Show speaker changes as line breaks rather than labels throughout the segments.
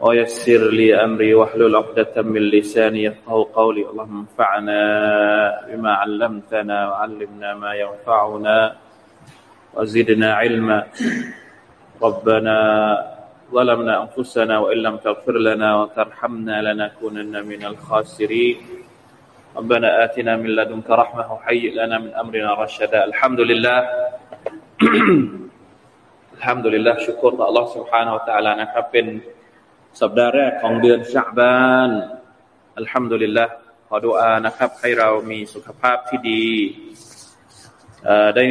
ويسر لي أمري واحلل عقدة من لساني يفقه قولي اللهم انفعنا بما علمتنا وعلمنا ما ينفعنا وزدنا علما ربنا ظلمنا أنفسنا وإن لم تغفر لنا وترحمنا لنكونن من الخاسرين ربنا آتنا من لدنك رحمة وهيئ لنا من أمرنا رشدا الحمد لله الحمد لله ชุกรต่อ Allah سبحانه และ تعالى นะครับเป็น สัปดาห์แรกของเดือนชาบานอัลฮัมดุลิลละขอดุอานะครับ ให้เรามีสุขภาพที่ดีได้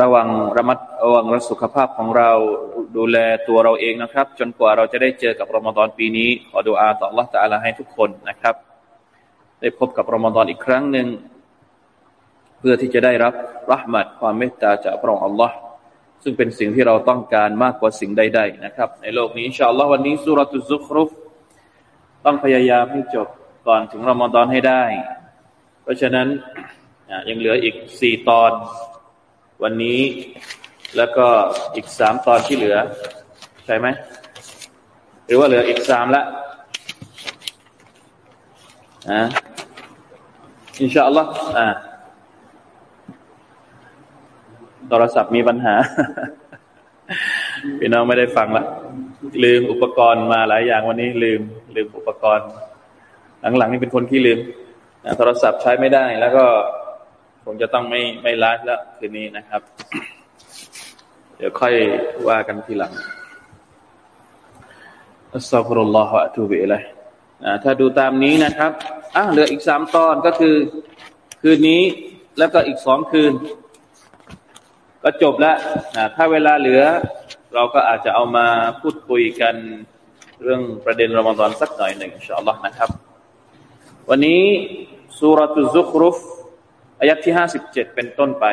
ระวังระมัดระวังรัสุขภาพของเราดูแลตัวเราเองนะครับ จนกว่าเราจะได้เจอกับรอมฎอนปีนี้ ขอดุอาต่อ Allah ตะอาลาให้ทุกคนนะครับ ได้พบกับรอมฎอนอีกครั้งหนึ่ง เพื่อที่จะได้รับรัหมัดความเมตตาจากพระองค์ Allah ซึ่งเป็นสิ่งที่เราต้องการมากกว่าสิ่งใด ๆ นะครับ ในโลกนี้อินชาอัลลอฮ์วันนี้สุรตุซุครุฟต้องพยายามให้จบก่อนถึงรอมฎอนให้ได้ เพราะฉะนั้นยังเหลืออีกสี่ตอนวันนี้ แล้วก็อีกสามตอนที่เหลือ ใช่ไหมหรือว่าเหลืออีกสามละอ่าอินชาอัลลอฮ์อ่า โทรศัพท์มีปัญหา พี่น้องไม่ได้ฟังละลืมอุปกรณ์มาหลายอย่างวันนี้ ลืม ลืมอุปกรณ์ หลังๆนี่เป็นคนที่ลืมโทรศัพท์ใช้ไม่ได้ แล้วก็คงจะต้องไม่ไม่ไลฟ์แล้วคืนนี้นะครับ เดี๋ยวค่อยว่ากันทีหลังأستغفر الله وأتوب إليهถ้าดูตามนี้นะครับอะเหลืออีกสามตอนก็คือ คืนนี้แล้วก็อีกสองคืน ก็จบแล้วถ้าเวลาเหลือ เราก็อาจจะเอามาพูดคุยกันเรื่องประเด็นรอมฎอนสักหน่อยหนึ่งอินชาอัลลอฮ์นะครับ วันนี้สุรตุซุครุฟอายัดที่ห้าสิบเจ็ดเป็นต้นไป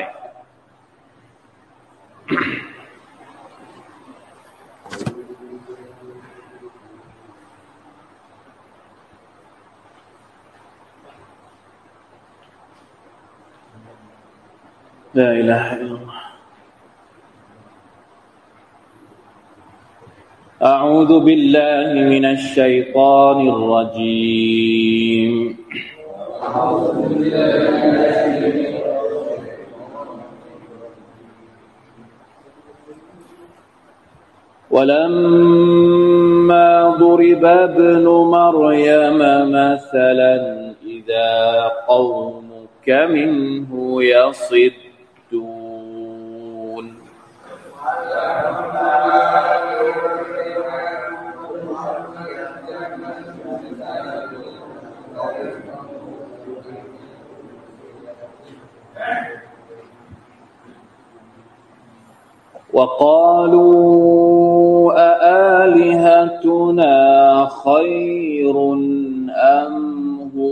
لا إله إلا الله أعوذ بالله من الشيطان الرجيم. ولما ضرب ابن مريم مثلا إذا قومك منه يصدون. وقالوا أآلهتنا خير أم هو؟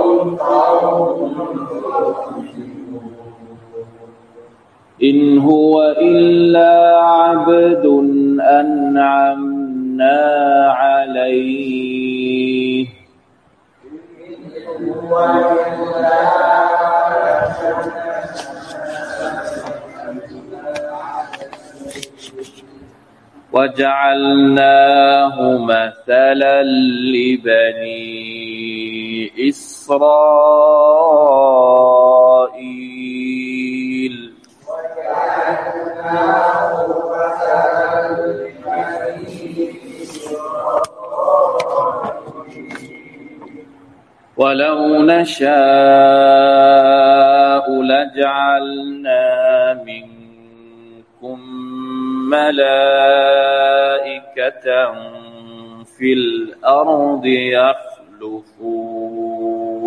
إن هو إلا عبد أنعمنا عليه. وجعلناه مثلا لبني إسرائيل. ولو نشاء لجعلنا منكم ملائكة في الأرض يخلفون.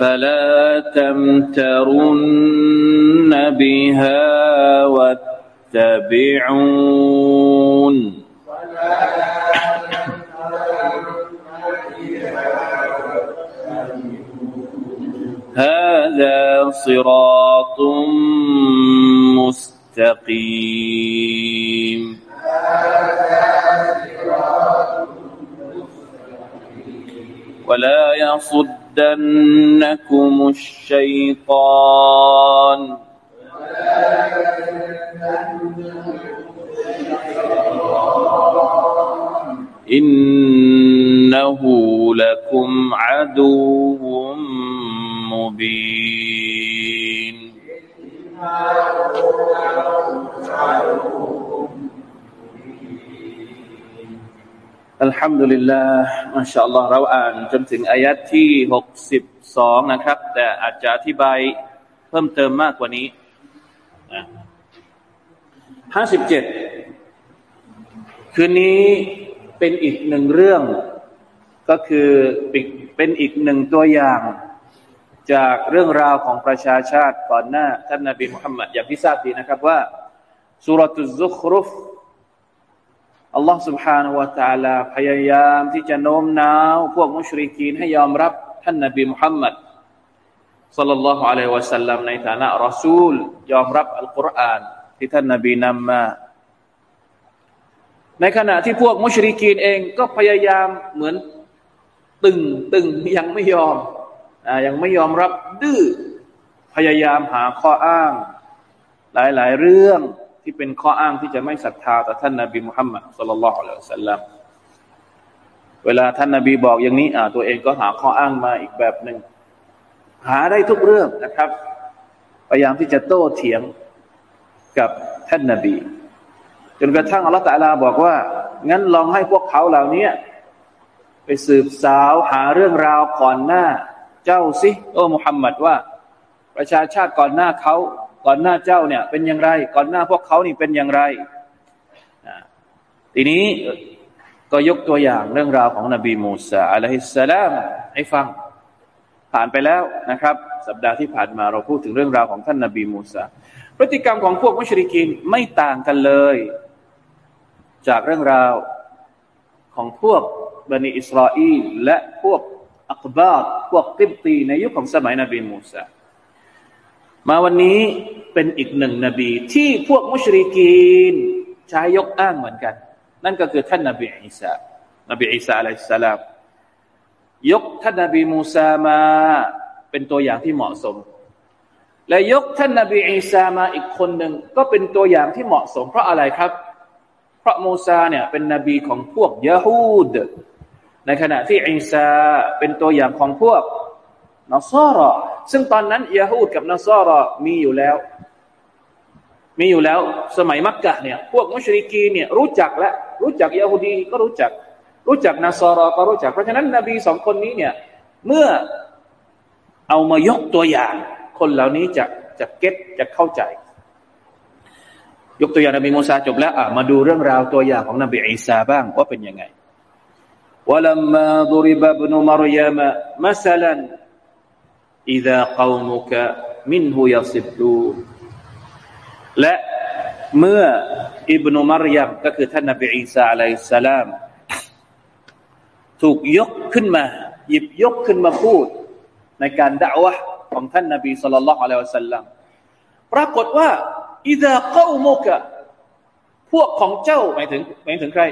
فلا تمترن بها واتبعون. هذا صراط مستقيم. ولا يصدنكم الشيطان. إنه لكم عدو مبين. อัลฮัมดุลิลลาห์อัลชาอัลลอฮ์เราอ่านจนถึงอายัดที่หกสิบสองนะครับ แต่อาจจะอธิบายเพิ่มเติมมากกว่านี้ห้าสิบเจ็ดคืนนี้เป็นอีกหนึ่งเรื่อง ก็คือเป็นอีกหนึ่งตัวอย่าง จากเรื่องราวของประชาชาติก่อนหน้า ท่านนาบีมุฮัมมัดอย่างที่ทราบดีนะครับว่าสุรตุซุครุฟ อัลลอฮ์ سبحانه และ تعالى พยายามที่จะโน้มน้าวพวกมุชริกีนให้ยอมรับท่านนาบีมุฮัมมัดสัลลัลลอฮุอะลัยฮิวะสัลลัมในฐานะรอซูล ยอมรับอัลกุรอานที่ท่านนาบีนำมา ในขณะที่พวกมุชริกีนเองก็พยายามเหมือนตึงตึงยังไม่ยอมยังไม่ยอมรับดื้อพยายามหาข้ออ้าง หลายๆ เรื่อง ที่เป็นข้ออ้างที่จะไม่ศรัทธาต่อท่านนาบีมุฮัมมัดสุลลัลลอฮุอะลัยฮิสัลลัมเวลาท่านนาบีบอกอย่างนี้อ่าตัวเองก็หาข้ออ้างมาอีกแบบหนึ่งหาได้ทุกเรื่องนะครับพยายามที่จะโต้เถียงกับท่านนาบี จนกระทั่งอัลลอฮฺตะลาบอกว่า งั้นลองให้พวกเขาเหล่านี้ไปสืบสาวหาเรื่องราวก่อนหน้า เจ้าสิโอ้มุฮัมมัดว่า ประชาชาติก่อนหน้าเขา ก่อนหน้าเจ้าเนี่ยเป็นอย่างไร ก่อนหน้าพวกเขานี่เป็นอย่างไรทีนี้ก็ยกตัวอย่างเรื่องราวของนบีมูซาอะลัยฮิสสลามให้ฟังผ่านไปแล้วนะครับ สัปดาห์ที่ผ่านมาเราพูดถึงเรื่องราวของท่านนบีมูซาพฤติกรรมของพวกมุชริกินไม่ต่างกันเลย จากเรื่องราวของพวกบันิอิสราเอลและพวกอักบาดพวกกิบตีในยุคของสมัยนบีมูซา มาวันนี้เป็นอีกหนึ่งนบี ที่พวกมุชริกีนใช้ยกอ้างเหมือนกัน นั่นก็คือท่านนบีอิสานบีอิสาอะลัยสสลามยกท่านนบีมูซามาเป็นตัวอย่างที่เหมาะสม และยกท่านนบีอิสามาอีกคนหนึ่งก็เป็นตัวอย่างที่เหมาะสม เพราะอะไรครับ เพราะมูซาเนี่ยเป็นนบีของพวกยะฮูดในขณะที่อิสาเป็นตัวอย่างของพวกนอซอรอ ซึ่งตอนนั้นยาฮูดกับนอซอรอมีอยู่แล้ว มีอยู่แล้ว สมัยมักกะเนี่ยพวกมุชริกีเนี่ยรู้จักและรู้จักยาฮูดีก็รู้จัก รู้จักนาซอรอก็รู้จัก เพราะฉะนั้นนบีสองคนนี้เนี่ยเมื่อเอามายกตัวอย่าง คนเหล่านี้จะจะเก็ตจะเข้าใจ ยกตัวอย่างนบีมูซาจบแล้วอ่ะมาดูเรื่องราวตัวอย่างของนบีอีสาบ้างว่าเป็นยังไง ولما ضرب ابن مريم مثلا إذا قومك منه يصدون และเมื่ออิบนุมารยมก็คือท่านนบีอีสาอะลัยสลามถูกยกขึ้นมา หยิบยกขึ้นมาพูด ในการด่าวะของท่านนบีสุลต่านละอัลลอฮฺสัลลัมปรากฏว่าอิดะเก้าโมกะพวกของเจ้าหมายถึงหมายถึงใคร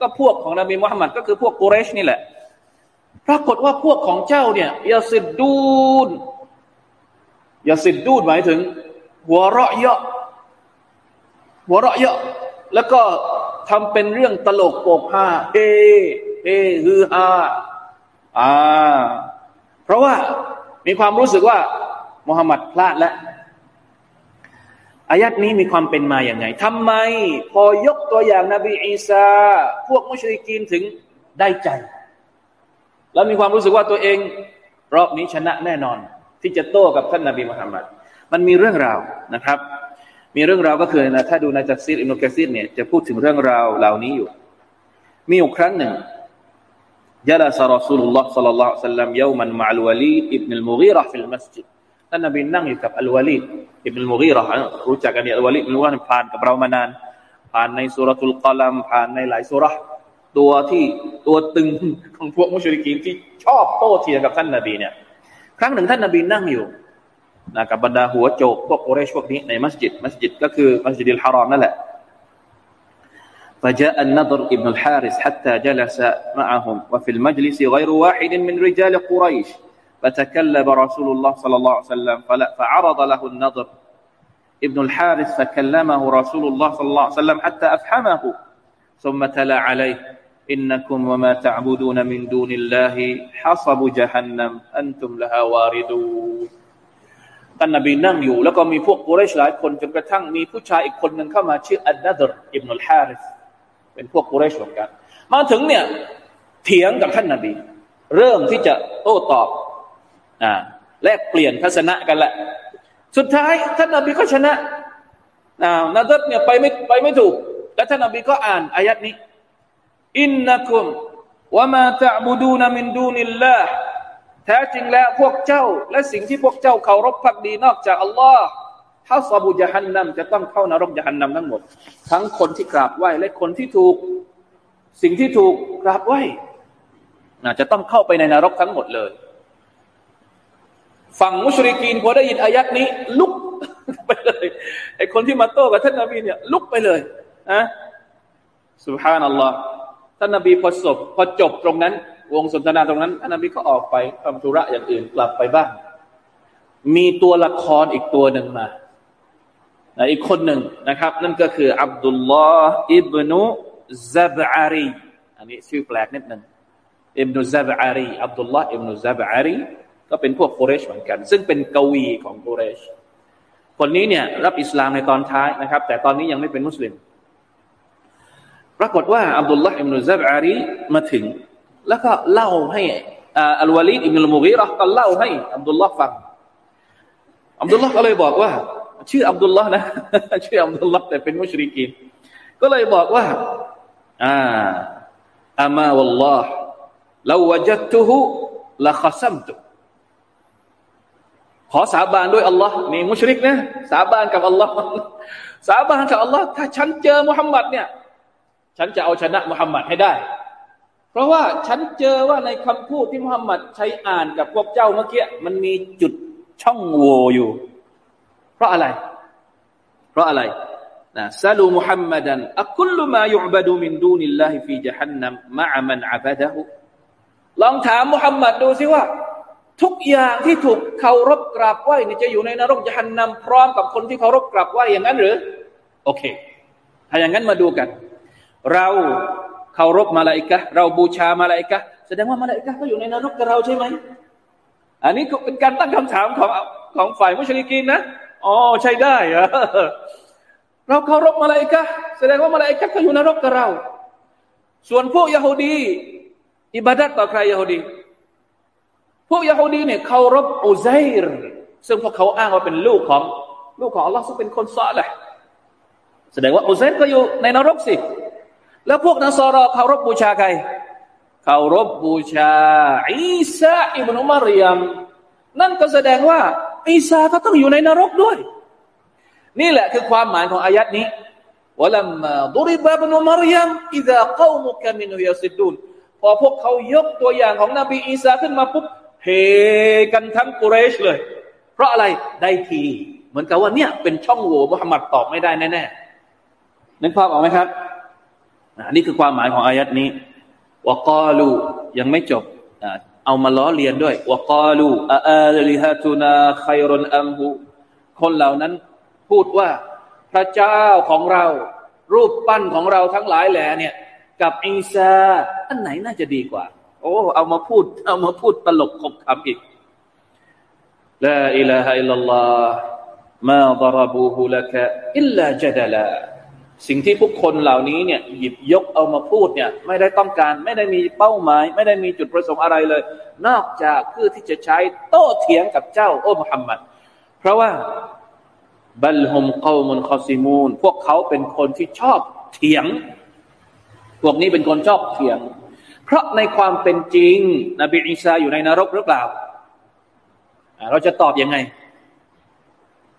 ก็พวกของนบีมุฮัมมัดก็คือพวกกุเรชนี่แหละ ปรากฏว่าพวกของเจ้าเนี่ยยาสิดดูนยาสิดดูนหมายถึง หัวเราะเยาะหัวเราะเยาะแล้วก็ทำเป็นเรื่องตลกโปกฮาเฮเฮฮือฮาอ่า เพราะว่ามีความรู้สึกว่ามุฮัมมัดพลาดแล้วอายะฮ์นี้มีความเป็นมาอย่างไงทำไม พอยกตัวอย่างนาบีอีสาพวกมุชริกีนถึงได้ใจ แล้วมีความรู้สึกว่าตัวเอง รอบนี้ชนะแน่นอน ที่จะโต้กับท่านนาบีมุฮัมมัดมันมีเรื่องราวนะครับ มีเรื่องราวก็คือนะถ้าดูในตัฟซีรอิบนุกะซีรเนี่ยจะพูดถึงเรื่องราวเหล่านี้อยู่ มีอยู่ครั้งหนึ่งجلس رسول الله صلى الله عليه وسلم يوما مع الوليد بن المغيرة في المسجدท่านนบีนั่งอยู่กับอัลวาลีดอิบนุลมุกีรอรู้จักกันอัลวาลีดอิบนุลมุกีรอผ่านกับเรามานาน ผ่านในสูเราะตุลกอลัมผ่านในหลายสุรา ตัวที่ตัวตึงของพวกมุชริกีนที่ชอบโต้เถียงกับท่านนบีเนี่ยครั้งหนึ่งท่านนบีนั่งอยู่นะกับบรรดาหัวโจกพวกโอเรชพวกนี้ในมัสยิดมัสยิดก็คือมัสยิดิลฮารอมนั่นแหละ فجاء النضر ابن الحارث حتى جلس معهم وفي المجلس غير واحد من رجال قريش فتكلم رسول الله صلى الله عليه وسلم فعرض له النضر ابن الحارث فكلمه رسول الله صلى الله عليه وسلم حتى أفحمه ثم تلا عليه إنكم وما تعبدون من دون الله حصب جهنم أنتم لها واردون ท่านนบีนั่งอยู่แล้วก็มีพวกกุเรชหลายคนจนกระทั่งมีผู้ชายอีกคนหนึ่งเข้ามาชื่ออันนัดรอิบนุลฮาริสเป็นพวกกุเรชเหมือนกัน มาถึงเนี่ยเถียงกับท่านนบีเริ่มที่จะโต้ตอบอ่าแลกเปลี่ยนทัศนะกันแหละ สุดท้ายท่านนบีก็ชนะอ่านาดัตเนี่ยไปไม่ไปไม่ถูก แล้วท่านนบีก็อ่านอายัดนี้ อินนักุมวะมาตะบูดูนมินดูนิลลาห์แท้จริงแล้วพวกเจ้า และสิ่งที่พวกเจ้าเคารพพักดีนอกจากอัลลอฮ์ท้าซาบูจฮันนัมจะต้องเข้านรกจฮันนัมทั้งหมด ทั้งคนที่กราบไหว้และคนที่ถูก สิ่งที่ถูกกราบไหว้จะต้องเข้าไปในนรกทั้งหมดเลย ฝั่งมุชริกีนพอได้ยินอายัดนี้ ลุกไปเลยไอคนที่มาโต้กับท่านนบีเนี่ย ลุกไปเลยอะสุบฮานัลลอฮ์ ท่านนบีพอจบพอจบตรงนั้น วงสนทนาตรงนั้นท่านนบีก็ออกไปทำธุระอย่างอื่นกลับไปบ้าง มีตัวละครอีกตัวหนึ่งมาอีกคนหนึ่งนะครับ นั่นก็คืออับดุลลอฮ์อิบนุซับอารีอันนี้ชื่อแปลกนิดหนึ่งอิบนุซับอารีอับดุลลอฮ์อิบนุซับอารีก็เป็นพวกโกเรชเหมือนกัน ซึ่งเป็นกวีของโกเรช คนนี้เนี่ยรับอิสลามในตอนท้ายนะครับ แต่ตอนนี้ยังไม่เป็นมุสลิม ปรากฏว่าอับดุลลาห์อิบนุซับอารีมาถึง แล้วก็เล่าให้อัลวาลีดอิบนุลมุกีรห์ก็เล่าให้อับดุลลาห์ฟังอับดุลลาห์ก็เลยบอกว่า ชื่ออับดุลลาห์นะ ชื่ออับดุลลาห์แต่เป็นมุชริกีนก็เลยบอกว่าอ่าอามาวัลลอฮ์ลาวจัตตุฮุละขซัมตุขอสาบานด้วยอัลลอฮ์นี่มุชริกนะสาบานกับอัลลอฮ์สาบานกับอัลลอฮ์ถ้าฉันเจอมุฮัมมัดเนี่ย ฉันจะเอาชนะมุฮัมมัดให้ได้ เพราะว่าฉันเจอว่าในคำพูดที่มุฮัมมัดใช้อ่านกับพวกเจ้าเมื่อกี้มันมีจุดช่องโหว่อยู่ เพราะอะไร เพราะอะไรนะซาลูมุฮัมมัดันอักุลมายุบดูมินดูนิลลาฮิฟีจฮันนัมมะมันอับดะฮุลองถามมุฮัมมัดดูสิว่า ทุกอย่างที่ถูกเคารพกราบไหว้นี่จะอยู่ในนรกจะหันนำพร้อมกับคนที่เคารพกราบไหว้อย่างนั้นหรือ โอเค ถ้าอย่างนั้นมาดูกัน เราเคารพมาลาอิกะเราบูชามาลาอิกะแสดงว่ามาลาอิกะก็อยู่ในนรกกับเราใช่ไหมอันนี้ก็เป็นการตั้งคำถามของของฝ่ายมุชริกีนนะอ๋อใช่ได้อ๋อเราเคารพมาลาอิกะแสดงว่ามาลาอิกะก็อยู่ในนรกกับเรา ส่วนพวกยาฮูดีอิบาดัตต่อใครยาฮูดีพวกยาฮูดีเนี่ยเคารพอุไซรร์ซึ่งพวกเขาอ้างว่าเป็นลูกของ ลูกของอัลลอฮ์ซึ่งเป็นคนซอแหละแสดงว่าอุไซร์ก็อยู่ในนรกสิ แล้วพวกนัสรอเคารพบูชาใครเคารพบูชาอีสาอิบนุมารยมนั่นก็แสดงว่าอีสาก็ต้องอยู่ในนรกด้วย นี่แหละคือความหมายของอายัดนี้วลัมดุริบะบนุมารยมอิดะกาวมุกมินุยาสิดูนพอพวกเขายกตัวอย่างของนบีอีสาขึ้นมาปุ๊บเฮกันทั้งกุเรชเลย เพราะอะไรได้ที เหมือนกับว่าเนี่ยเป็นช่องโหว่มุฮัมมัดตอบไม่ได้แน่ๆนึกภาพออกไหมครับ อันนี้คือความหมายของอายัดนี้วกาลูยังไม่จบเอามาล้อเลียนด้วยวกาลูอาลิฮะตุนาไครอนอัมฮูคนเหล่านั้นพูดว่าพระเจ้าของเรา รูปปั้นของเราทั้งหลายแหล่เนี่ย กับอีซาอันไหนน่าจะดีกว่า โอ้เอามาพูด เอามาพูดตลกขบคำอีกลาอิลาฮะอิลลัลลอฮ์มาดรบูฮุลกะอิลลาจดลา สิ่งที่พวกคนเหล่านี้เนี่ยหยิบยกเอามาพูดเนี่ยไม่ได้ต้องการไม่ได้มีเป้าหมาย ไม่ได้มีจุดประสงค์อะไรเลย นอกจากเพื่อที่จะใช้โต้เถียงกับเจ้าโอ้มุฮัมมัดเพราะว่าบัลฮุมกามุนคอซิมูนพวกเขาเป็นคนที่ชอบเถียง พวกนี้เป็นคนชอบเถียง เพราะในความเป็นจริง นบีอีสาอยู่ในนรกหรือเปล่า เราจะตอบยังไง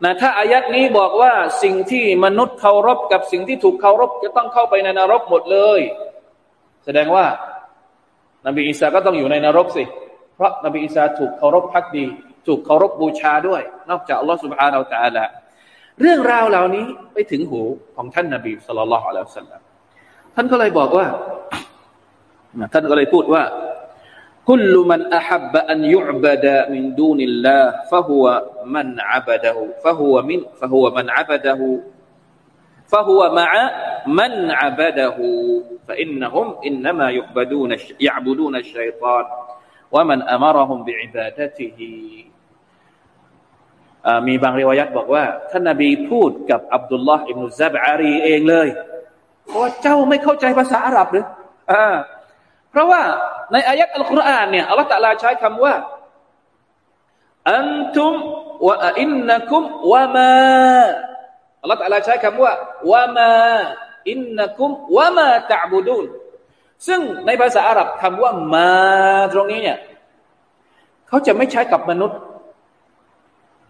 นะถ้าอายัดนี้บอกว่าสิ่งที่มนุษย์เคารพกับสิ่งที่ถูกเคารพจะต้องเข้าไปในนรกหมดเลย แสดงว่า นบีอิสาก็ต้องอยู่ในนรกสิ เพราะนบีอิสาถูกเคารพพักดี ถูกเคารพบูชาด้วย นอกจากอัลลอฮฺสุบฮานาอัลตะละเรื่องราวเหล่านี้ไปถึงหูของท่านนบีสุลต่านละฮ์อัลลอฮฺสัลลัมท่านก็เลยบอกว่า ท่านก็เลยพูดว่า كل من أحب أن يعبد من دون الله فهو من عبده فهو من فهو من عبده فهو مع من عبده فإنهم إنما يعبدون يعبدون الشيطان ومن أمرهم بعبادته มีบางริวายัตบอกว่าท่านนบีพูดกับอับดุลลอฮ์อิบนุซับอารีเองเลยว่าเจ้าไม่เข้าใจภาษาอาหรับหรืออ่า เพราะว่าในอายัดอัลกุรอานเนี่ยอัลลอฮฺตะลาใช้คำว่าอันทุมวะอินนักุมวะมาอัลลอฮฺตะลาใช้คำว่าวะมาอินนักุมวะมาตะบูดูนซึ่งในภาษาอาหรับคำว่ามาตรงนี้เนี่ยเขาจะไม่ใช้กับมนุษย์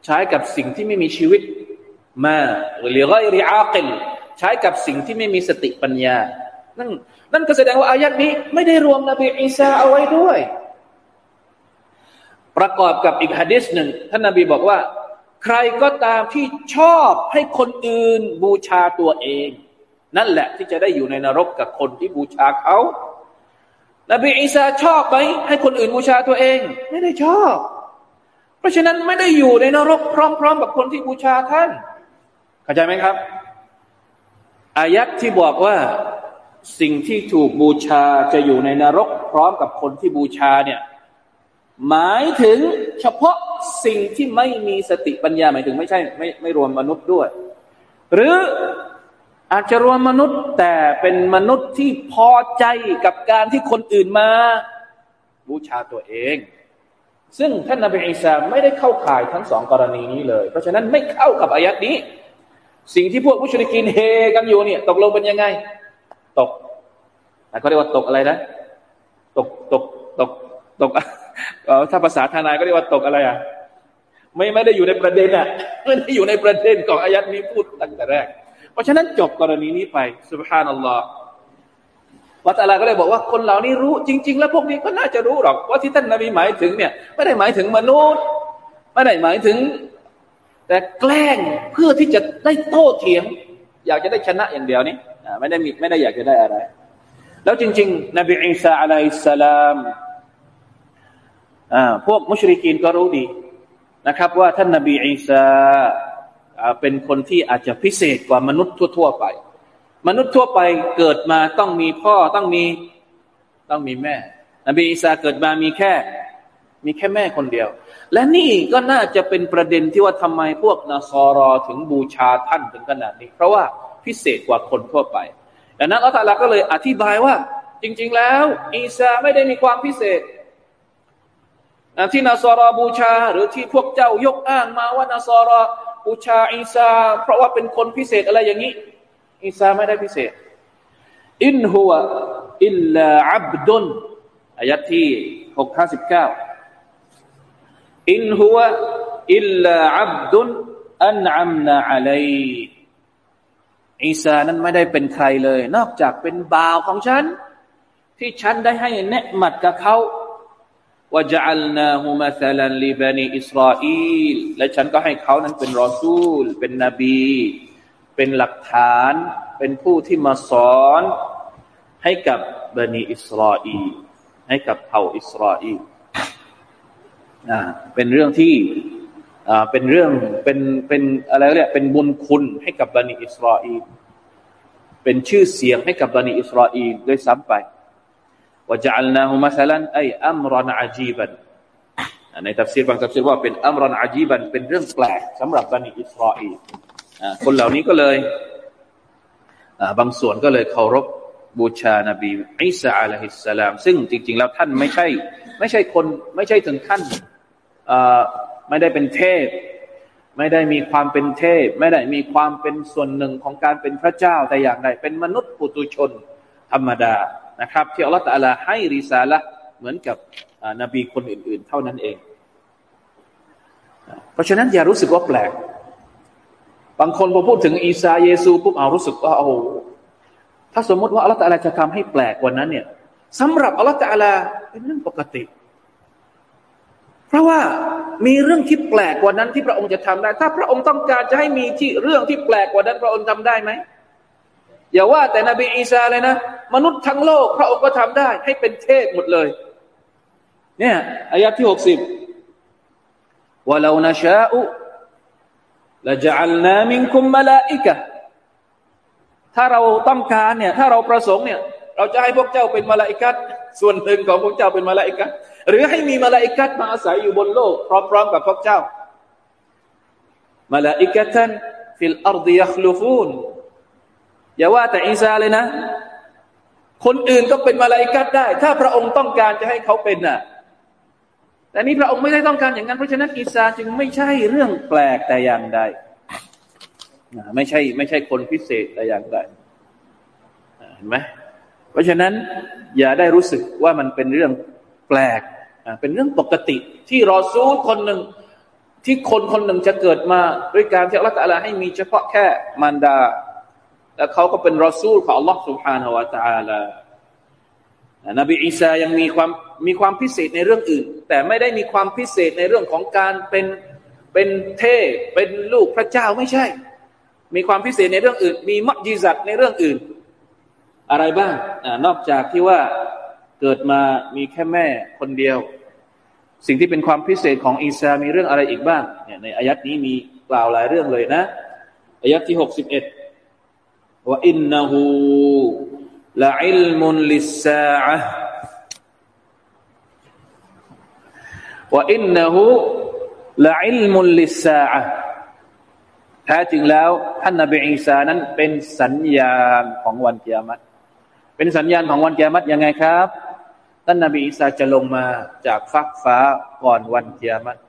ใช้กับสิ่งที่ไม่มีชีวิตมาหรือไรริอาคิลใช้กับสิ่งที่ไม่มีสติปัญญา นั่นนั่นก็แสดงว่าอายัดนี้ไม่ได้รวมนบีอีสาเอาไว้ด้วย ประกอบกับอีกฮะดิษหนึ่งท่านนบีบอกว่า ใครก็ตามที่ชอบให้คนอื่นบูชาตัวเอง นั่นแหละที่จะได้อยู่ในนรกกับคนที่บูชาเขานบีอีสาชอบไหมให้คนอื่นบูชาตัวเอง ไม่ได้ชอบ เพราะฉะนั้นไม่ได้อยู่ในนรกพร้อม ๆ กับคนที่บูชาท่าน เข้าใจไหมครับ อายัดที่บอกว่า สิ่งที่ถูกบูชาจะอยู่ในนรก พร้อมกับคนที่บูชาเนี่ยหมายถึงเฉพาะสิ่งที่ไม่มีสติปัญญาหมายถึงไม่ใช่ไม่ไม่รวมมนุษย์ด้วย หรืออาจจะรวมมนุษย์แต่เป็นมนุษย์ที่พอใจกับการที่คนอื่นมา บูชาตัวเอง ซึ่งท่านนบีอิสาไม่ได้เข้าข่ายทั้งสองกรณีนี้เลย เพราะฉะนั้นไม่เข้ากับอายัดนี้ สิ่งที่พวกมุชริกินเฮกันอยู่เนี่ยตกลงเป็นยังไง ตกเขาเรียกว่าตกอะไรนะ ตกตกตกตกถ้าภาษาทนายก็เรียกว่าตกอะไรอะ ไม่ไม่ได้อยู่ในประเด็นอะไม่ได้อยู่ในประเด็นของอายัดนี้พูดตั้งแต่แรก เพราะฉะนั้นจบกรณีนี้ไปสุบฮานัลลอฮ์วัตาลาก็เลยบอกว่าคนเหล่านี้รู้จริง ๆ แล้วพวกนี้ก็น่าจะรู้หรอกว่าที่ท่านนบีหมายถึงเนี่ยไม่ได้หมายถึงมนุษย์ไม่ได้หมายถึง แต่แกล้งเพื่อที่จะได้โต้เถียง อยากจะได้ชนะอย่างเดียวนี้ไม่ได้มีไม่ได้อยากจะได้อะไร แล้วจริง ๆ นบีอิสาอะลัยสลามพวกมุชริกีนก็รู้ดีนะครับ ว่าท่านนบีอิสาเป็นคนที่อาจจะพิเศษกว่ามนุษย์ทั่ว ๆ ไป มนุษย์ทั่วไปเกิดมาต้องมีพ่อต้องมีต้องมีแม่ นบีอิสาเกิดมามีแค่ มีแค่แม่คนเดียว และนี่ก็น่าจะเป็นประเด็นที่ว่าทำไมพวกนาซอรอถึงบูชาท่านถึงขนาดนี้ เพราะว่าพิเศษกว่าคนทั่วไปดังนั้นอัลลอฮฺก็เลยอธิบายว่า จริง ๆ แล้ว อีสาไม่ได้มีความพิเศษที่นาซอรอบูชา หรือที่พวกเจ้ายกอ้างมาว่านาซอรอบูชาอีสาเพราะว่าเป็นคนพิเศษอะไรอย่างนี้ อีสาไม่ได้พิเศษ อินหัวอิลลาอับดุนอายัดที่หกห้าสิบเก้า อินหัวอิลลาอับดุนอันอัมนาอะลัยอีสานั้นไม่ได้เป็นใครเลย นอกจากเป็นบ่าวของฉัน ที่ฉันได้ให้เนืหมัดกับเขาว่าจะอัลนาฮูมาซาลันลีบานีอิสราเอลและฉันก็ให้เขานั้นเป็นรอซูล เป็นนบี เป็นหลักฐาน เป็นผู้ที่มาสอน ให้กับบันีอิสราเอลให้กับเผ่าอิสราเอล เป็นเรื่องที่เป็นเรื่องเป็นเป็นอะไรเรียกเป็นบุญคุณให้กับบันิอิสราเอลเป็นชื่อเสียงให้กับบันิอิสราเอลด้วยซ้ำไปوجعلناه مثلا أي أمرا عجيباในตัฟซีรบางตัฟซีรว่าเป็น أمرا عجيباเป็นเรื่องแปลกสำหรับบันิอิสราเอลคนเหล่านี้ก็เลยบางส่วนก็เลยเคารพบูชานบีอิสาอะลัยฮิสสลาม ซึ่งจริง ๆ แล้วท่านไม่ใช่ ไม่ใช่คนไม่ใช่ถึงขั้น ไม่ได้เป็นเทพ ไม่ได้มีความเป็นเทพ ไม่ได้มีความเป็นส่วนหนึ่งของการเป็นพระเจ้าแต่อย่างใดเป็นมนุษย์ปุตุชนธรรมดานะครับที่อัลลอฮฺตะลาให้ริซาละเหมือนกับนบีคนอื่น ๆ เท่านั้นเอง เพราะฉะนั้นอย่ารู้สึกว่าแปลก บางคนพอพูดถึงอีสาเยซูปุ๊บเอารู้สึกว่าโอ้ถ้าสมมติว่าอัลลอฮฺตะลาจะทำให้แปลกกว่านั้นเนี่ยสำหรับอัลลอฮฺตะลาเป็นเรื่องปกติ เพราะว่ามีเรื่องที่แปลกกว่านั้นที่พระองค์จะทำได้ ถ้าพระองค์ต้องการจะให้มีที่เรื่องที่แปลกกว่านั้นพระองค์ทำได้ไหมอย่าว่าแต่นบีอีสาเลยนะ มนุษย์ทั้งโลก พระองค์ก็ทำได้ ให้เป็นเทพหมดเลย เนี่ยอายะที่หกสิบว่าเรานชาอุلجعلنا منكم ملائكةถ้าเราต้องการเนี่ย ถ้าเราประสงค์เนี่ย เราจะให้พวกเจ้าเป็นมาลาอิกัดส่วนหนึ่งของพวกเจ้าเป็นมาลาอิกัด หรือให้มีมาลาอิกัดมาอาศัยอยู่บนโลก พร้อมๆกับพวกเจ้าملائكة في الأرض يخلفونอย่าว่าแต่อิสาเลยนะ คนอื่นก็เป็นมาลาอิกัดได้ ถ้าพระองค์ต้องการจะให้เขาเป็นน่ะแต่นี้พระองค์ไม่ได้ต้องการอย่างนั้น เพราะฉะนั้นอิสาจึงไม่ใช่เรื่องแปลกแต่อย่างใดไม่ใช่ ไม่ใช่คนพิเศษแต่อย่างใดเห็นไหมเพราะฉะนั้นอย่าได้รู้สึกว่ามันเป็นเรื่องแปลก เป็นเรื่องปกติ ที่รอซูลคนหนึ่งที่คนคนหนึ่งจะเกิดมา ด้วยการที่อัลลอฮฺลาให้มีเฉพาะแค่มารดา แล้วเขาก็เป็นรอซูลของอัลลอฮฺสุบฮานาวะตาลานบีอิสายังมีความมีความพิเศษในเรื่องอื่น แต่ไม่ได้มีความพิเศษในเรื่องของการเป็นเป็นเทพเป็นลูกพระเจ้าไม่ใช่ มีความพิเศษในเรื่องอื่น มีมัจจิสัตในเรื่องอื่น อะไรบ้างอนอกจากที่ว่าเกิดมามีแค่แม่คนเดียว สิ่งที่เป็นความพิเศษของอีสามีเรื่องอะไรอีกบ้างเนี่ยในอายัดนี้มีกล่าวหลายเรื่องเลยนะอายัดที่หกสิบเอ็ดว่าอินนหูละอิลมุนลิสาะว่าอินนหูละอิลมุนลิสาะแท้จริงแล้วท่านนบีอีสานั้นเป็นสัญญาณของวันเกียรติเป็นสัญญาณของวันเกียรติยังไงครับ ท่านนบีอีสาจะลงมาจากฟักฟ้าก่อนวันเกียรติ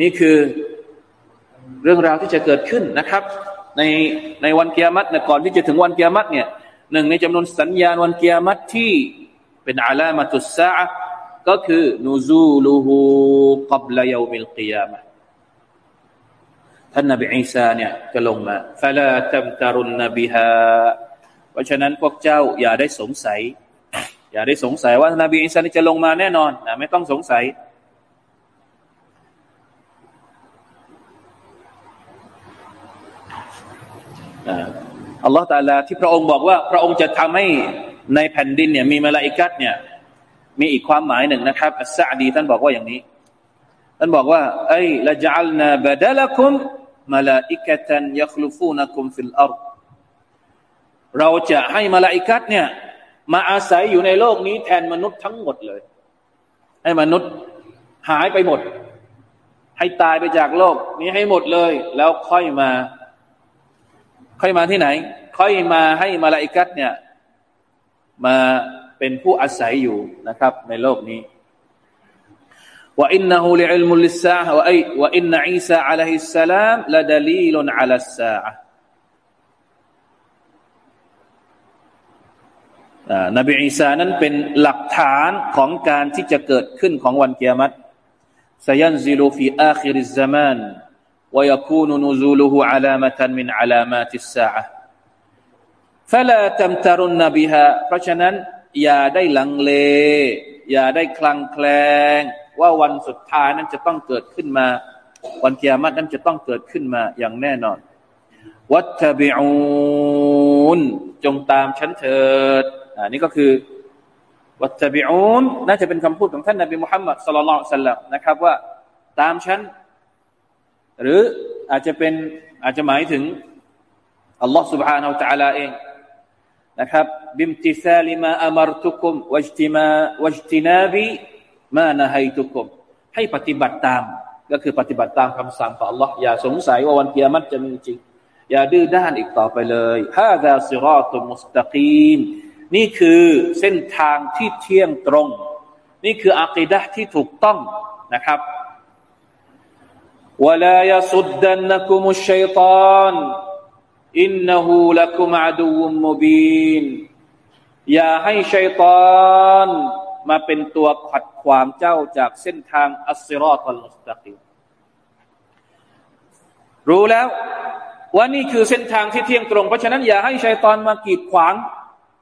นี่คือเรื่องราวที่จะเกิดขึ้นนะครับ ในในวันเกียรติก่อนที่จะถึงวันเกียรติเนี่ยหนึ่งในจำนวนสัญญาณวันเกียรติที่เป็นอาลามาตุสซาก็คือนูซูลูฮูกับลายามิลกิยามะท่านนบีอีสาเนี่ยจะลงมาฟาลาตัมตารุนนบีฮาเพราะฉะนั้นพวกเจ้าอย่าได้สงสัย อย่าได้สงสัยว่านบีอีสาจะลงมาแน่นอนนะไม่ต้องสงสัย อัลลอฮฺตาลาที่พระองค์บอกว่า พระองค์จะทำให้ในแผ่นดินเนี่ยมีมาลาอิกัดเนี่ย มีอีกความหมายหนึ่งนะครับอัสซาดีท่านบอกว่าอย่างนี้ ท่านบอกว่าไอ้ละจัลนาบดลคุมมาลาอิกะตันยัคลุฟูนักุมฟิลอาร์เราจะให้มาลาอิกัตเนี่ย มาอาศัยอยู่ในโลกนี้แทนมนุษย์ทั้งหมดเลย ให้มนุษย์หายไปหมด ให้ตายไปจากโลก นี้ให้หมดเลย แล้วค่อยมา ค่อยมาที่ไหน ค่อยมาให้มาลาอิกัสเนี่ย มาเป็นผู้อาศัยอยู่นะครับ ในโลกนี้وإنه لعلم للساعة أي وإن عيسى عليه السلام لدليل على الساعة นบีอีสานั้นเป็นหลักฐานของการที่จะเกิดขึ้นของวันเกียรติซยันซิลูฟีอาคิริซามานวยคูนนูซูลูฮูอาลามะตันมินอาลามาติสซาอะฟะลาตัมตารุนนบิฮะเพราะฉะนั้นอย่าได้ลังเล อย่าได้คลังแคลง ว่าวันสุดท้ายนั้นจะต้องเกิดขึ้นมา วันเกียรตินั้นจะต้องเกิดขึ้นมาอย่างแน่นอน วัตบิอูนจงตามฉันเถิด อ่านี่ก็คือ ว วัตบิอูนน่าจะเป็นคำพูดของท่านนบีมุฮัมมัดสุลลัลสัลลัมนะครับว่าตามฉันหรืออาจจะเป็นอาจจะหมายถึงอัลลอฮ์ سبحانه และ تعالى เองนะครับบิมติซาลิมาอัมรตุคุมวัจติมาวัจตินาบีมานะฮัยตุคุมให้ปฏิบัติตาม ก็คือปฏิบัติตามคำสั่งของ Allah อย่าสงสัยว่าวันเกียรติจะมีจริง อย่าดื้อด้านอีกต่อไปเลยฮาดาซิรอตุมุสตะกีม นี่คือเส้นทางที่เที่ยงตรง นี่คืออัคีดะที่ถูกต้องนะครับ ولا يصدنكم الشيطان إنه لكم عدو مبين อย่าให้ชัยตอนมาเป็นตัวขัดขวางเจ้าจากเส้นทางอัสซิรอตัลมุสตะกีรู้แล้วว่านี่คือเส้นทางที่เที่ยงตรง เพราะฉะนั้นอย่าให้ชัยตอนมากีดขวาง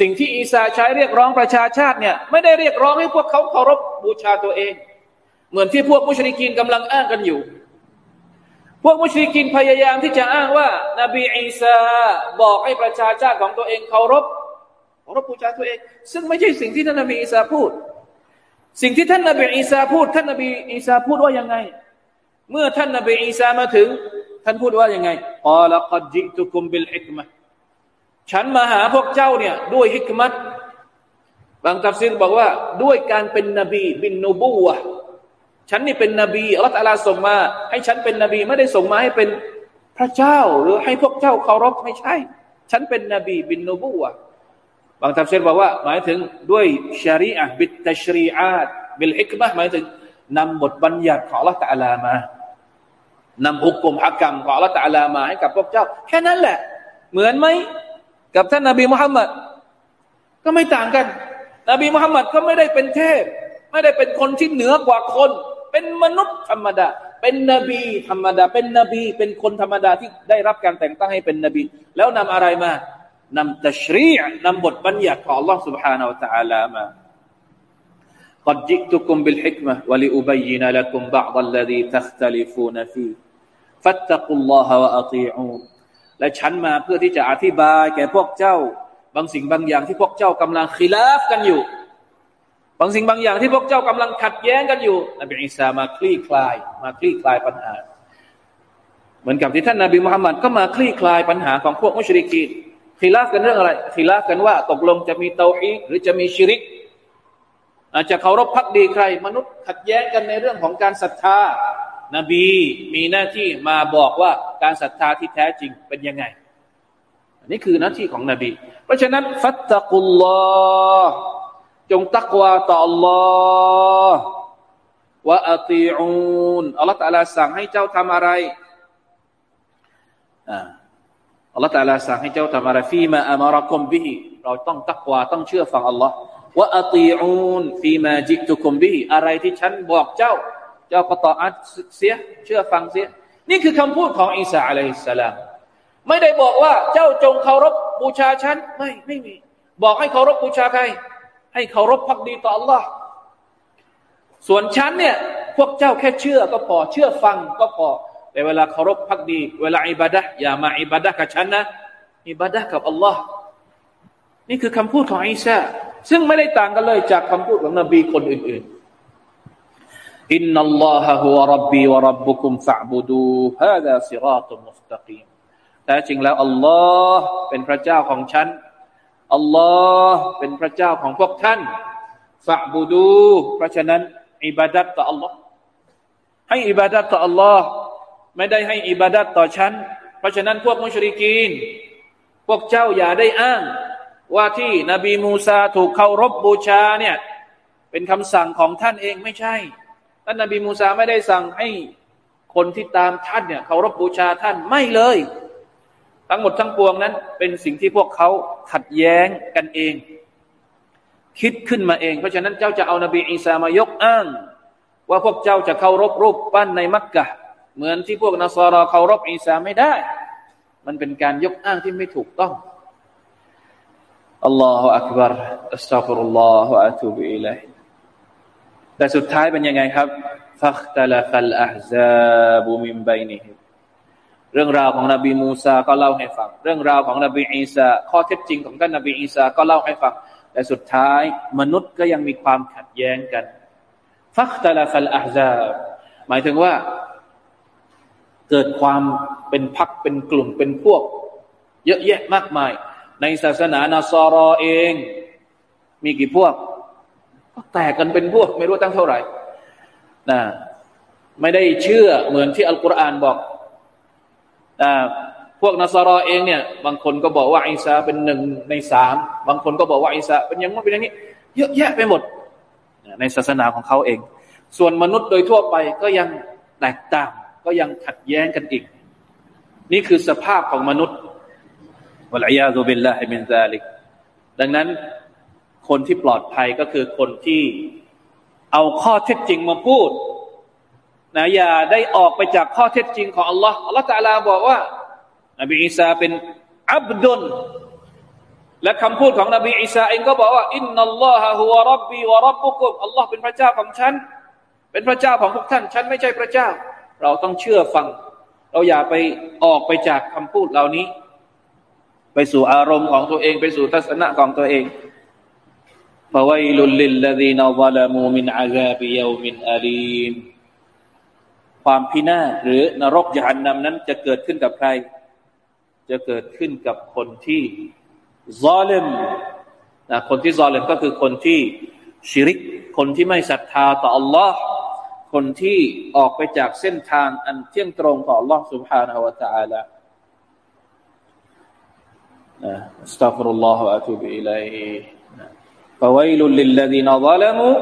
สิ่งที่อีสาใช้เรียกร้องประชาชาติเนี่ยไม่ได้เรียกร้องให้พวกเขาเคารพบูชาตัวเอง เหมือนที่พวกมุชริกินกำลังอ้างกันอยู่ พวกมุชริกินพยายามที่จะอ้างว่านบีอีสาบอกให้ประชาชาติของตัวเองเคารพเคารพบูชาตัวเอง ซึ่งไม่ใช่สิ่งที่ท่านนบีอีสาพูด สิ่งที่ท่านนบีอีสาพูด ท่านนบีอีสาพูดว่ายังไง เมื่อท่านนบีอีสามาถึง ท่านพูดว่ายังไงقال قد جئتكم بالحكمة ฉันมาหาพวกเจ้าเนี่ยด้วยฮิกมัตบางตัฟซีรบอกว่า ด้วยการเป็นนบีبالنبوة ฉันนี่เป็นนบีอัลลอฮฺอาลาส่งมา ให้ฉันเป็นนบีไม่ได้ส่งมาให้เป็นพระเจ้าหรือให้พวกเจ้าเคารพไม่ใช่ ฉันเป็นนบีبالنبوة บางตัฟซีรบอกว่า หมายถึงด้วยชารีอะبالشريعة بالحكمة หมายถึงนำบทบัญญัติของอัลลอฮฺตะลามานำฮุกกลมฮักกรรมของอัลลอฮฺตะลามาให้กับพวกเจ้า แค่นั้นแหละ เหมือนไหม กับท่านนาบีมุฮัมมัดก็ไม่ต่างกัน นบีมุฮัมมัดก็ไม่ได้เป็นเทพ ไม่ได้เป็นคนที่เหนือกว่าคน เป็นมนุษย์ธรรมดา เป็นนบีธรรมดา เป็นนบี เป็นคนธรรมดาที่ได้รับการแต่งตั้งให้เป็นนบี แล้วนำอะไรมานำตัชรีนำบทบัญญัติของ Allah سبحانه และ تعالى มา قد جئتكم بالحكمة ولأبين لكم بعض الذي تختلفون فيه فاتقوا الله وأطيعون และฉันมาเพื่อที่จะอธิบายแก่พวกเจ้า บางสิ่งบางอย่างที่พวกเจ้ากำลังขีลาฟกันอยู่ บางสิ่งบางอย่างที่พวกเจ้ากำลังขัดแย้งกันอยู่นบีอิสามาคลี่คลาย มาคลี่คลายปัญหา เหมือนกับที่ท่านนาบีมุฮัมมัดก็มาคลี่คลายปัญหาของพวกมุชริกีนขีลาฟกันเรื่องอะไรขีลาฟกันว่า ตกลงจะมีเตาฮีหรือจะมีชิริก อาจจะเคารพพักดีใคร มนุษย์ขัดแย้งกันในเรื่องของการศรัทธา นบีมีหน้าที่มาบอกว่าการศรัทธาที่แท้จริงเป็นยังไง อันนี้คือหน้าที่ของนบี เพราะฉะนั้น ฟัตตะกุลลอฮ์จงตักวาต่อ Allah ว่าอัติอูนอัลลอฮฺตะลาสั่งให้เจ้าทำอะไรอัลลอฮฺตะลาสั่งให้เจ้าทำอะไรฟีมาอามารกุมบิฮิเราต้องตักวาต้องเชื่อฟังอัลลอฮ์ว่าอัติอูนฟีมาจิตุคุมบิฮิอะไรที่ฉันบอกเจ้า เจ้าก็ต่ออัดเสียเชื่อฟังเสีย นี่คือคำพูดของอิสาอะลัยฮิสสลามไม่ได้บอกว่าเจ้าจงเคารพบูชาฉัน ไม่ไม่มี บอกให้เคารพบูชาใคร ให้เคารพพักดีต่อ Allah ส่วนฉันเนี่ยพวกเจ้าแค่เชื่อก็พอเชื่อฟังก็พอแต่เวลาเคารพพักดี เวลาอิบาดะอย่ามาอิบาดะกับฉันนะอิบาดะกับ Allah นี่คือคำพูดของอิสาซึ่งไม่ได้ต่างกันเลยจากคำพูดของนบีคนอื่น อินนัลลอฮะฮุวะรับบีวะรับบุคุมฟะบุดูฮาดาซิราตุมุสตะกีมแต่จริงแล้วอัลลอฮ์เป็นพระเจ้าของฉันอัลลอฮ์เป็นพระเจ้าของพวกท่านฟะบุดู เพราะฉะนั้น อิบาดัตต่ออัลลอฮ์ให้อิบาดัตต่ออัลลอฮ์ไม่ได้ให้อิบาดัตต่อฉัน เพราะฉะนั้นพวกมุชริกีน พวกเจ้าอย่าได้อ้าง ว่าที่นบีมูซาถูกเคารพบูชาเนี่ย เป็นคำสั่งของท่านเองไม่ใช่ ท่านนบีมูซาไม่ได้สั่งให้คนที่ตามท่านเนี่ยเคารพบูชาท่านไม่เลย ทั้งหมดทั้งปวงนั้น เป็นสิ่งที่พวกเขาขัดแย้งกันเอง คิดขึ้นมาเอง เพราะฉะนั้นเจ้าจะเอานบีอีสามายกอ้าง ว่าพวกเจ้าจะเคารพรูปปั้นในมักกะ เหมือนที่พวกนัสรอเคารพอีสาไม่ได้ มันเป็นการยกอ้างที่ไม่ถูกต้องالله أكبر أستغفر الله وأتوب إليه แต่สุดท้ายเป็นยังไงครับفاختلف الأحزاب من بينهمเรื่องราวของนบีมูซาก็เล่าให้ฟัง เรื่องราวของนบีอีสาข้อเท็จจริงของท่านนบีอีสาก็เล่าให้ฟัง แต่สุดท้ายมนุษย์ก็ยังมีความขัดแย้งกันฟักตะลฟัลอะฮซาหมายถึงว่า เกิดความเป็นพักเป็นกลุ่มเป็นพวก เยอะแยะมากมาย ในศาสนานาซอรอเอง มีกี่พวก แตกกันเป็นพวกไม่รู้ตั้งเท่าไหร่นะไม่ได้เชื่อเหมือนที่อัลกุรอานบอกนะพวกนัสรอเองเนี่ย บางคนก็บอกว่าอิสาเป็นหนึ่งในสามบางคนก็บอกว่าอิสาเป็นอย่างนั้นเป็นอย่างนี้ เยอะแยะไปหมด ในศาสนาของเขาเอง ส่วนมนุษย์โดยทั่วไปก็ยังแตกต่าง ก็ยังขัดแย้งกันอีก นี่คือสภาพของมนุษย์วะลัยยาซุบิลลาฮิมินซาลิกดังนั้น คนที่ปลอดภัยก็คือคนที่เอาข้อเท็จจริงมาพูดนะอย่าได้ออกไปจากข้อเท็จจริงของอัลลอฮ์อัลลอฮ์ตะลาบอกว่า นบีอีสาเป็นอับดุลและคำพูดของนบีอีสาเองก็บอกว่าอินนัลลอฮะฮุวะรับบีวะรับบุกุมอัลลอฮ์เป็นพระเจ้าของฉัน เป็นพระเจ้าของพวกท่าน ฉันไม่ใช่พระเจ้า เราต้องเชื่อฟัง เราอย่าไปออกไปจากคำพูดเหล่านี้ ไปสู่อารมณ์ของตัวเอง ไปสู่ทัศนะของตัวเอง ฟวัยลุลลิลลดีนซาลามูมินอาซาบิยามินอาลีมความพินาศหรือนรกยานนำนั้น จะเกิดขึ้นกับใคร จะเกิดขึ้นกับคนที่ซอเลมนะคนที่ซอเลมก็คือคนที่ชิริก คนที่ไม่ศรัทธาต่อ Allah คนที่ออกไปจากเส้นทางอันเที่ยงตรงต่อ Allah سبحانه และ تعالى อัสตัฟรุลลอฮฺอะตุบิอิลัย فويل للذين ظلموا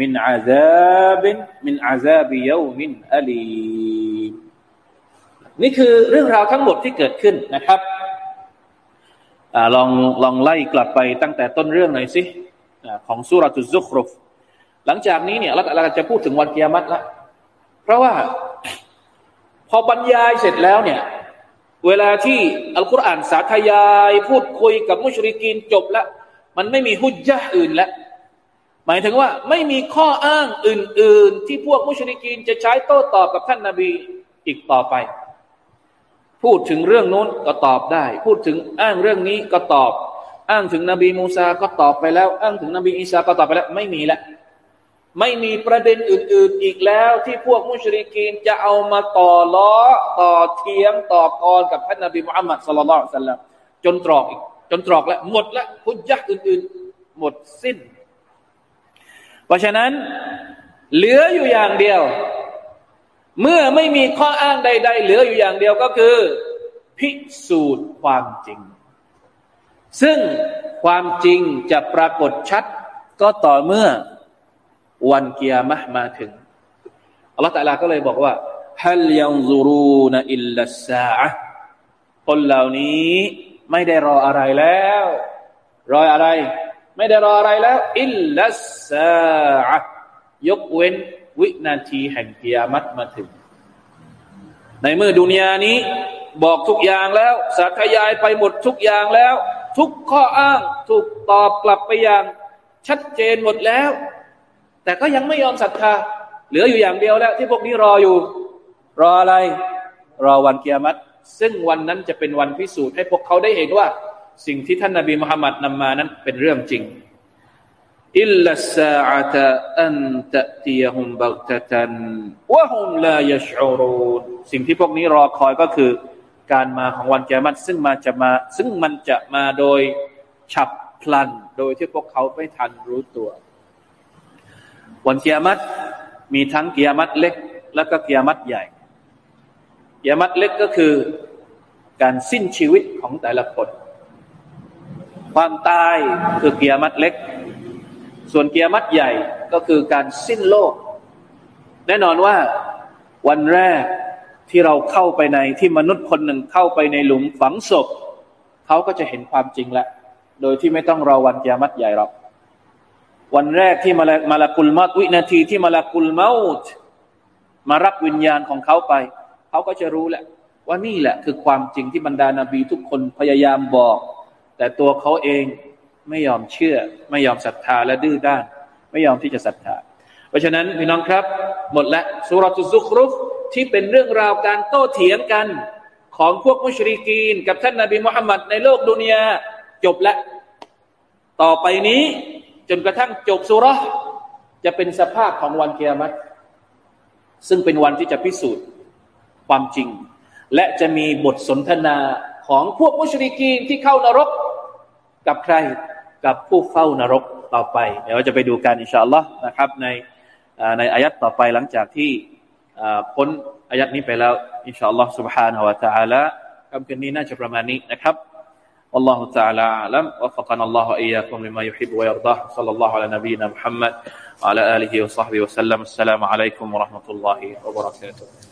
من عذاب من عذاب يوم أليم นี่คือเรื่องราวทั้งหมดที่เกิดขึ้นนะครับอลองลองไล่กลับไปตั้งแต่ต้นเรื่องหน่อยสิของสุรตุซุครุฟหลังจากนี้เนี่ยเราเราจะพูดถึงวันกิยามัตละเพราะว่า พอบรรยายเสร็จแล้วเนี่ย เวลาที่อัลกุรอานสาธยาย พูดคุยกับมุชริกีนจบแล้ว มันไม่มีฮุจจ์อื่นแล้วหมายถึงว่าไม่มีข้ออ้างอื่น ๆ ที่พวกมุชริกีนจะใช้โต้ตอบกับท่านนาบีอีกต่อไป พูดถึงเรื่องนู้นก็ตอบได้ พูดถึงอ้างเรื่องนี้ก็ตอบ อ้างถึงนบีมูซาก็ตอบไปแล้ว อ้างถึงนบีอีสาก็ตอบไปแล้ว ไม่มีแล้วไม่มีประเด็นอื่น ๆ อีกแล้ว ที่พวกมุชริกีนจะเอามาต่อล้อ ต่อเทียงต่อกรกับท่านนบีมุฮัมมัดสุลลัลสัลลัมจนตรอกอีก จนตรอกแล้วหมดแล้วพุญญ์อื่น ๆ หมดสิ้น เพราะฉะนั้น เหลืออยู่อย่างเดียว เมื่อไม่มีข้ออ้างใด ๆ เหลืออยู่อย่างเดียวก็คือ พิสูจน์ความจริง ซึ่งความจริงจะปรากฏชัดก็ต่อเมื่อวันเกียร์มะมาถึงอัลลอฮฺตะลาก็เลยบอกว่าฮัลยังซูรูนอิลลัสซาคนเหล่านี้ ไม่ได้รออะไรแล้ว รออะไร ไม่ได้รออะไรแล้ว อิลลัสซายกเว้นวินาทีแห่งกิยามัตมาถึง ในเมื่อดุนยานี้บอกทุกอย่างแล้วสาธยายไปหมดทุกอย่างแล้ว ทุกข้ออ้างถูกตอบกลับไปอย่างชัดเจนหมดแล้ว แต่ก็ยังไม่ยอมศรัทธาเหลืออยู่อย่างเดียวแล้ว ที่พวกนี้รออยู่ รออะไร รอวันเกียรติ ซึ่งวันนั้นจะเป็นวันพิสูจน์ให้พวกเขาได้เห็นว่า สิ่งที่ท่านนาบีมุฮัมมัดนำมานั้นเป็นเรื่องจริงอิลลัสซาอะตอันตะตียฮุมบักตะตันวะฮุมลายชอูรูนสิ่งที่พวกนี้รอคอยก็คือ การมาของวันแกมัตซึ่งมาจะมา ซึ่งมันจะมาโดยฉับพลัน โดยที่พวกเขาไม่ทันรู้ตัว วันเกียรติมีทั้งเกียรติเล็ก และก็เกียรติใหญ่ ยามัดเล็กก็คือการสิ้นชีวิตของแต่ละคน ความตายคือเกียรมัดเล็ก ส่วนเกียรมัดใหญ่ก็คือการสิ้นโลก แน่นอนว่าวันแรกที่เราเข้าไปในที่มนุษย์คนหนึ่งเข้าไปในหลุมฝังศพ เขาก็จะเห็นความจริงแล้วโดยที่ไม่ต้องรอวันเกียรมัดใหญ่หรอกวันแรกที่มาลมาลากุลมาตวินาทีที่มาลากุลมาตมารับวิญญาณของเขาไป เขาก็จะรู้แหละ ว่านี่แหละคือความจริงที่บรรดานาบีทุกคนพยายามบอก แต่ตัวเขาเองไม่ยอมเชื่อ ไม่ยอมศรัทธาและดื้อด้าน ไม่ยอมที่จะศรัทธา เพราะฉะนั้นพี่น้องครับ หมดละสุรตุซุครุฟที่เป็นเรื่องราวการโต้เถียงกันของพวกมุชริกีน กับท่านนาบีมุฮัมมัดในโลกดุนยาจบแล้วต่อไปนี้จนกระทั่งจบสุรจะเป็นสภาพของวันเกียรติซึ่งเป็นวันที่จะพิสูจน์ ความจริง และจะมีบทสนทนาของพวกมุชริกีนที่เข้านรก กับใครกับผู้เข้านรกต่อไป เดี๋ยวเราจะไปดูกันอินชาอัลลอฮ์นะครับในในอายัดต่อไปหลังจากที่พ้นอายัดนี้ไปแล้วอินชาอัลลอฮ์ سبحانه และ تعالى คำคืนนี้น่าจะประมาณนี้นะครับ والله تعالى أعلم وفقنا الله وإياكم لما يحب ويرضاه صلى الله على نبينا محمد وعلى آله وصحبه وسلم السلام عليكم ورحمة الله وبركاته